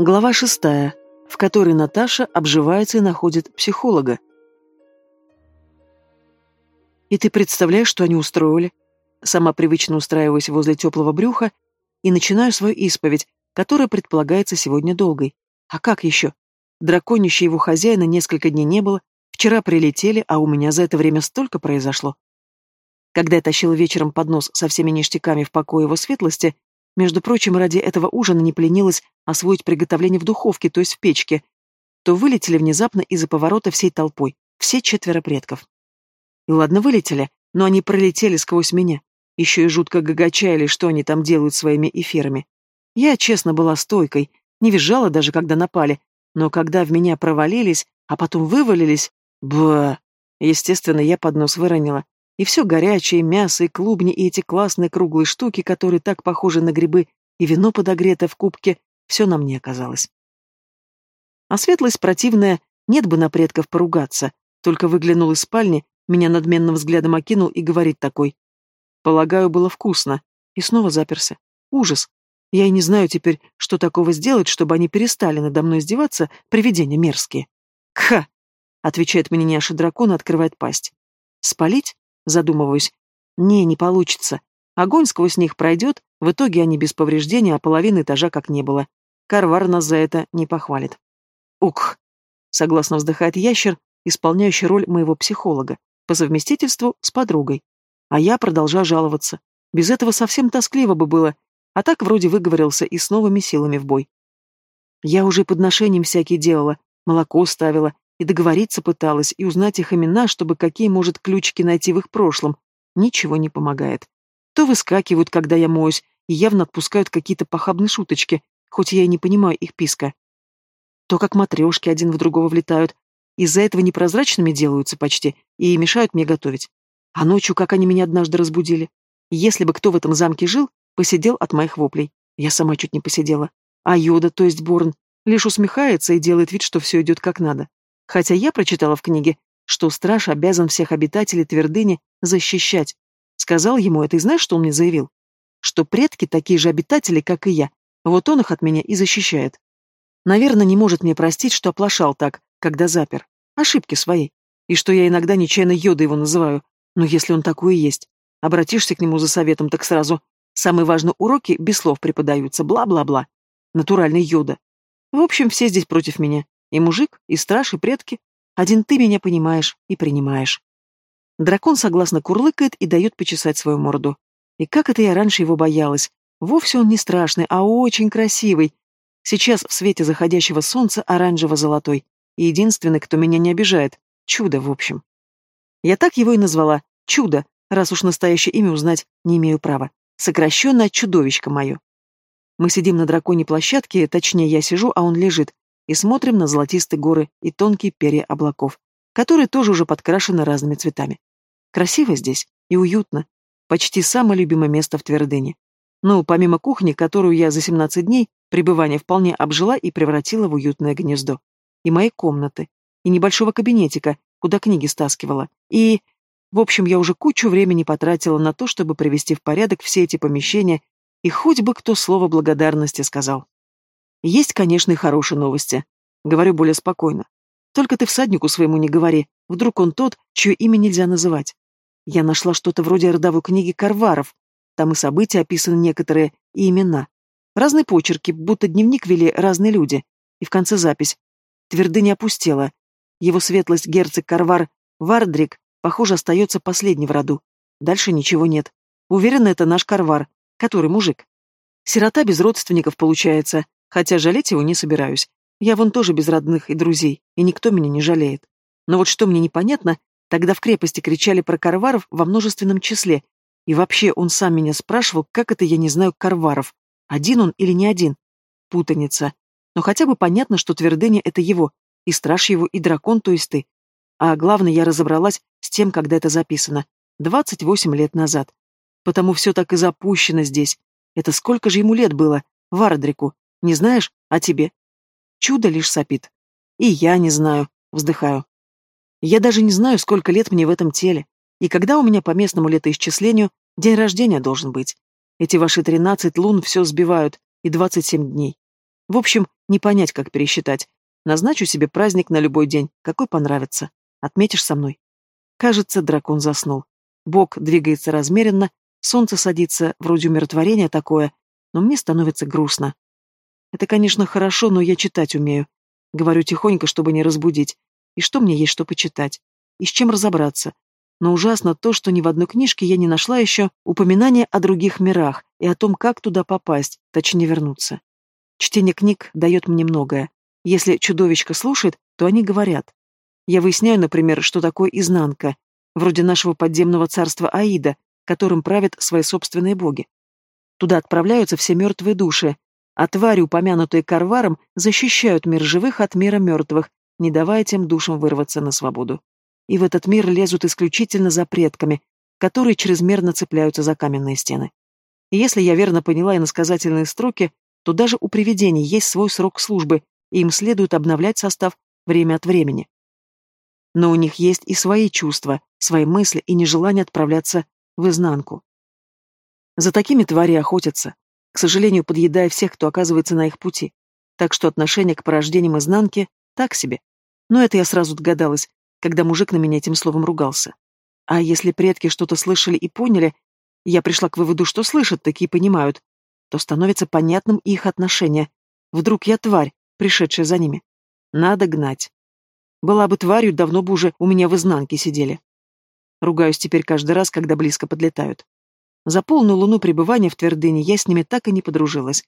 Глава шестая, в которой Наташа обживается и находит психолога. И ты представляешь, что они устроили? Сама привычно устраиваюсь возле теплого брюха и начинаю свою исповедь, которая предполагается сегодня долгой. А как еще? Драконища его хозяина несколько дней не было, вчера прилетели, а у меня за это время столько произошло. Когда я тащила вечером поднос со всеми ништяками в покое его светлости, между прочим, ради этого ужина не поленилась освоить приготовление в духовке, то есть в печке, то вылетели внезапно из-за поворота всей толпой, все четверо предков. И ладно, вылетели, но они пролетели сквозь меня, еще и жутко гагачали, что они там делают своими эфирами. Я, честно, была стойкой, не визжала даже, когда напали, но когда в меня провалились, а потом вывалились, ба, естественно, я поднос выронила, и все горячее, мясо, и клубни, и эти классные круглые штуки, которые так похожи на грибы, и вино подогретое в кубке, все на мне оказалось. А светлость противная, нет бы на предков поругаться, только выглянул из спальни, меня надменным взглядом окинул и говорит такой. Полагаю, было вкусно. И снова заперся. Ужас. Я и не знаю теперь, что такого сделать, чтобы они перестали надо мной издеваться, привидения мерзкие. «Кха!» — отвечает мне няша дракон открывает пасть. «Спалить?» Задумываюсь. Не, не получится. Огонь сквозь них пройдет, в итоге они без повреждения, а половины этажа как не было. Карвар нас за это не похвалит. Ух! Согласно вздыхает ящер, исполняющий роль моего психолога, по совместительству с подругой. А я продолжаю жаловаться. Без этого совсем тоскливо бы было, а так вроде выговорился и с новыми силами в бой. Я уже подношением всякие делала, молоко ставила, и договориться пыталась, и узнать их имена, чтобы какие, может, ключики найти в их прошлом. Ничего не помогает. То выскакивают, когда я моюсь, и явно отпускают какие-то похабные шуточки, хоть я и не понимаю их писка. То как матрешки один в другого влетают, из-за этого непрозрачными делаются почти и мешают мне готовить. А ночью, как они меня однажды разбудили. Если бы кто в этом замке жил, посидел от моих воплей. Я сама чуть не посидела. А Йода, то есть Борн, лишь усмехается и делает вид, что все идет как надо. Хотя я прочитала в книге, что страж обязан всех обитателей твердыни защищать. Сказал ему это, и знаешь, что он мне заявил? Что предки такие же обитатели, как и я. Вот он их от меня и защищает. Наверное, не может мне простить, что оплошал так, когда запер. Ошибки своей. И что я иногда нечаянно Йода его называю. Но если он такой и есть, обратишься к нему за советом, так сразу. Самые важные уроки без слов преподаются, бла-бла-бла. Натуральный Йода. В общем, все здесь против меня. И мужик, и страж, и предки. Один ты меня понимаешь и принимаешь. Дракон согласно курлыкает и дает почесать свою морду. И как это я раньше его боялась. Вовсе он не страшный, а очень красивый. Сейчас в свете заходящего солнца оранжево-золотой. И единственный, кто меня не обижает. Чудо, в общем. Я так его и назвала. Чудо, раз уж настоящее имя узнать не имею права. Сокращенно чудовищко мое. Мы сидим на драконьей площадке, точнее, я сижу, а он лежит, и смотрим на золотистые горы и тонкие перья облаков, которые тоже уже подкрашены разными цветами. Красиво здесь и уютно. Почти самое любимое место в Твердыне. Ну, помимо кухни, которую я за 17 дней пребывания вполне обжила и превратила в уютное гнездо. И мои комнаты. И небольшого кабинетика, куда книги стаскивала. И... В общем, я уже кучу времени потратила на то, чтобы привести в порядок все эти помещения, и хоть бы кто слово благодарности сказал. Есть, конечно, и хорошие новости. Говорю более спокойно. Только ты всаднику своему не говори, вдруг он тот, чье имя нельзя называть. Я нашла что-то вроде родовой книги Карваров. Там и события описаны некоторые, и имена. Разные почерки, будто дневник вели разные люди. И в конце запись. Твердыня опустела. Его светлость герцог Карвар Вардрик, похоже, остается последний в роду. Дальше ничего нет. Уверена, это наш Карвар, который мужик. Сирота без родственников получается, Хотя жалеть его не собираюсь. Я вон тоже без родных и друзей, и никто меня не жалеет. Но вот что мне непонятно, тогда в крепости кричали про карваров во множественном числе, и вообще он сам меня спрашивал, как это я не знаю карваров, один он или не один. Путаница. Но хотя бы понятно, что твердыня — это его, и страж его, и дракон, то есть ты. А главное, я разобралась с тем, когда это записано. Двадцать восемь лет назад. Потому все так и запущено здесь. Это сколько же ему лет было, Вардрику? Не знаешь? А тебе? Чудо лишь сопит. И я не знаю, вздыхаю. Я даже не знаю, сколько лет мне в этом теле. И когда у меня по местному летоисчислению день рождения должен быть. Эти ваши тринадцать лун все сбивают, и двадцать семь дней. В общем, не понять, как пересчитать. Назначу себе праздник на любой день, какой понравится. Отметишь со мной? Кажется, дракон заснул. Бог двигается размеренно, солнце садится, вроде умиротворения такое, но мне становится грустно. Это, конечно, хорошо, но я читать умею. Говорю тихонько, чтобы не разбудить. И что мне есть что почитать? И с чем разобраться? Но ужасно то, что ни в одной книжке я не нашла еще упоминания о других мирах и о том, как туда попасть, точнее вернуться. Чтение книг дает мне многое. Если чудовищка слушает, то они говорят. Я выясняю, например, что такое изнанка, вроде нашего подземного царства Аида, которым правят свои собственные боги. Туда отправляются все мертвые души, а твари, упомянутые Карваром, защищают мир живых от мира мертвых, не давая тем душам вырваться на свободу. И в этот мир лезут исключительно за предками, которые чрезмерно цепляются за каменные стены. И если я верно поняла иносказательные строки, то даже у привидений есть свой срок службы, и им следует обновлять состав время от времени. Но у них есть и свои чувства, свои мысли и нежелание отправляться в изнанку. За такими твари охотятся, к сожалению, подъедая всех, кто оказывается на их пути. Так что отношение к порождениям изнанки так себе. Но это я сразу догадалась, когда мужик на меня этим словом ругался. А если предки что-то слышали и поняли, я пришла к выводу, что слышат, такие понимают, то становится понятным их отношение. Вдруг я тварь, пришедшая за ними. Надо гнать. Была бы тварью, давно бы уже у меня в изнанке сидели. Ругаюсь теперь каждый раз, когда близко подлетают. За полную луну пребывания в твердыне я с ними так и не подружилась.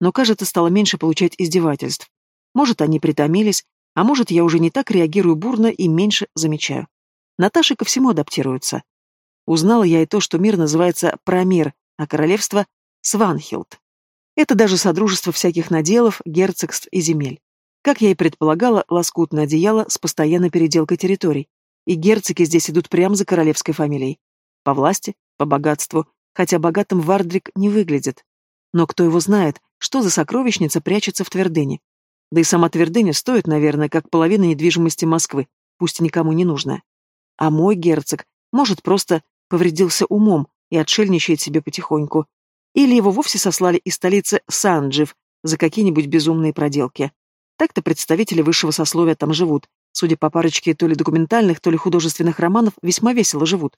Но, кажется, стало меньше получать издевательств. Может, они притомились, а может, я уже не так реагирую бурно и меньше замечаю. Наташа ко всему адаптируется. Узнала я и то, что мир называется Промир, а королевство — Сванхилд. Это даже содружество всяких наделов, герцогств и земель. Как я и предполагала, лоскутное одеяло с постоянной переделкой территорий. И герцоги здесь идут прямо за королевской фамилией. По власти, по богатству, хотя богатым Вардрик не выглядит. Но кто его знает, что за сокровищница прячется в твердыне? Да и сама твердыня стоит, наверное, как половина недвижимости Москвы, пусть никому не нужная. А мой герцог, может, просто повредился умом и отшельничает себе потихоньку. Или его вовсе сослали из столицы Санджив за какие-нибудь безумные проделки. Так-то представители высшего сословия там живут. Судя по парочке то ли документальных, то ли художественных романов, весьма весело живут.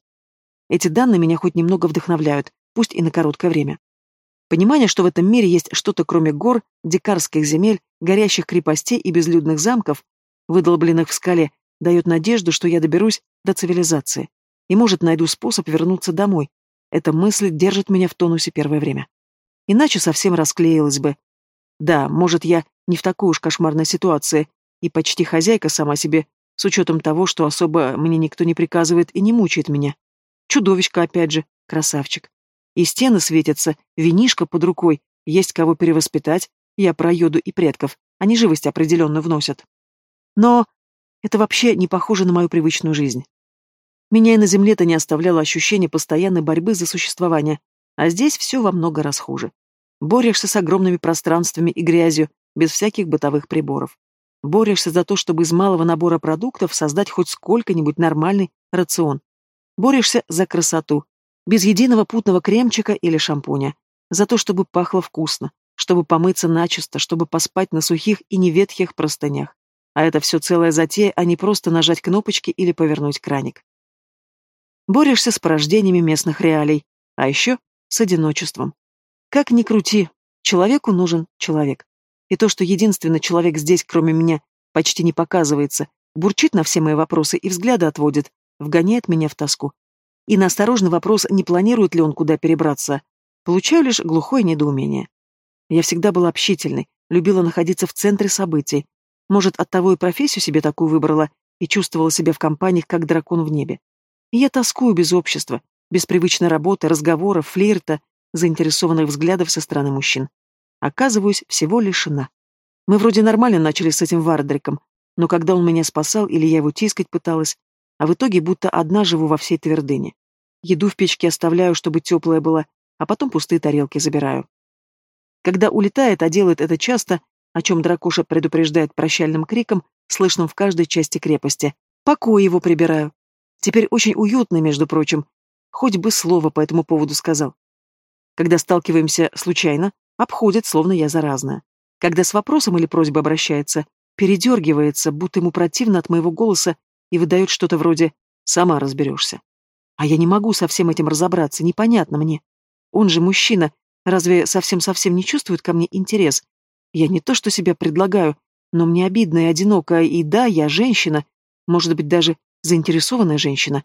Эти данные меня хоть немного вдохновляют, пусть и на короткое время. Понимание, что в этом мире есть что-то кроме гор, дикарских земель, горящих крепостей и безлюдных замков, выдолбленных в скале, дает надежду, что я доберусь до цивилизации. И, может, найду способ вернуться домой. Эта мысль держит меня в тонусе первое время. Иначе совсем расклеилась бы. Да, может, я не в такой уж кошмарной ситуации, и почти хозяйка сама себе, с учетом того, что особо мне никто не приказывает и не мучает меня. Чудовищка опять же, красавчик. И стены светятся, винишка под рукой, есть кого перевоспитать, я про йоду и предков, они живость определенно вносят. Но это вообще не похоже на мою привычную жизнь. Меня и на земле-то не оставляло ощущение постоянной борьбы за существование, а здесь все во много раз хуже. Борешься с огромными пространствами и грязью, без всяких бытовых приборов. Борешься за то, чтобы из малого набора продуктов создать хоть сколько-нибудь нормальный рацион. Борешься за красоту, без единого путного кремчика или шампуня, за то, чтобы пахло вкусно, чтобы помыться начисто, чтобы поспать на сухих и неветхих простынях. А это все целая затея, а не просто нажать кнопочки или повернуть краник. Борешься с порождениями местных реалий, а еще с одиночеством. Как ни крути, человеку нужен человек. И то, что единственный человек здесь, кроме меня, почти не показывается, бурчит на все мои вопросы и взгляды отводит, вгоняет меня в тоску. И на осторожный вопрос, не планирует ли он куда перебраться, получаю лишь глухое недоумение. Я всегда была общительной, любила находиться в центре событий. Может, оттого и профессию себе такую выбрала и чувствовала себя в компаниях, как дракон в небе. И я тоскую без общества, без привычной работы, разговоров, флирта, заинтересованных взглядов со стороны мужчин. Оказываюсь всего лишена. Мы вроде нормально начали с этим Вардриком, но когда он меня спасал или я его тискать пыталась, а в итоге будто одна живу во всей твердыне. Еду в печке оставляю, чтобы теплая была, а потом пустые тарелки забираю. Когда улетает, а делает это часто, о чем дракоша предупреждает прощальным криком, слышным в каждой части крепости. Покой его прибираю. Теперь очень уютно, между прочим. Хоть бы слово по этому поводу сказал. Когда сталкиваемся случайно, обходит, словно я заразная. Когда с вопросом или просьбой обращается, передергивается, будто ему противно от моего голоса и выдает что-то вроде «сама разберешься». А я не могу со всем этим разобраться, непонятно мне. Он же мужчина, разве совсем-совсем не чувствует ко мне интерес? Я не то что себя предлагаю, но мне обидно и одиноко, и да, я женщина, может быть, даже заинтересованная женщина.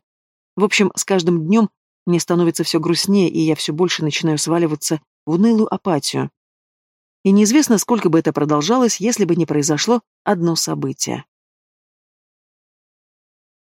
В общем, с каждым днем мне становится все грустнее, и я все больше начинаю сваливаться в унылую апатию. И неизвестно, сколько бы это продолжалось, если бы не произошло одно событие.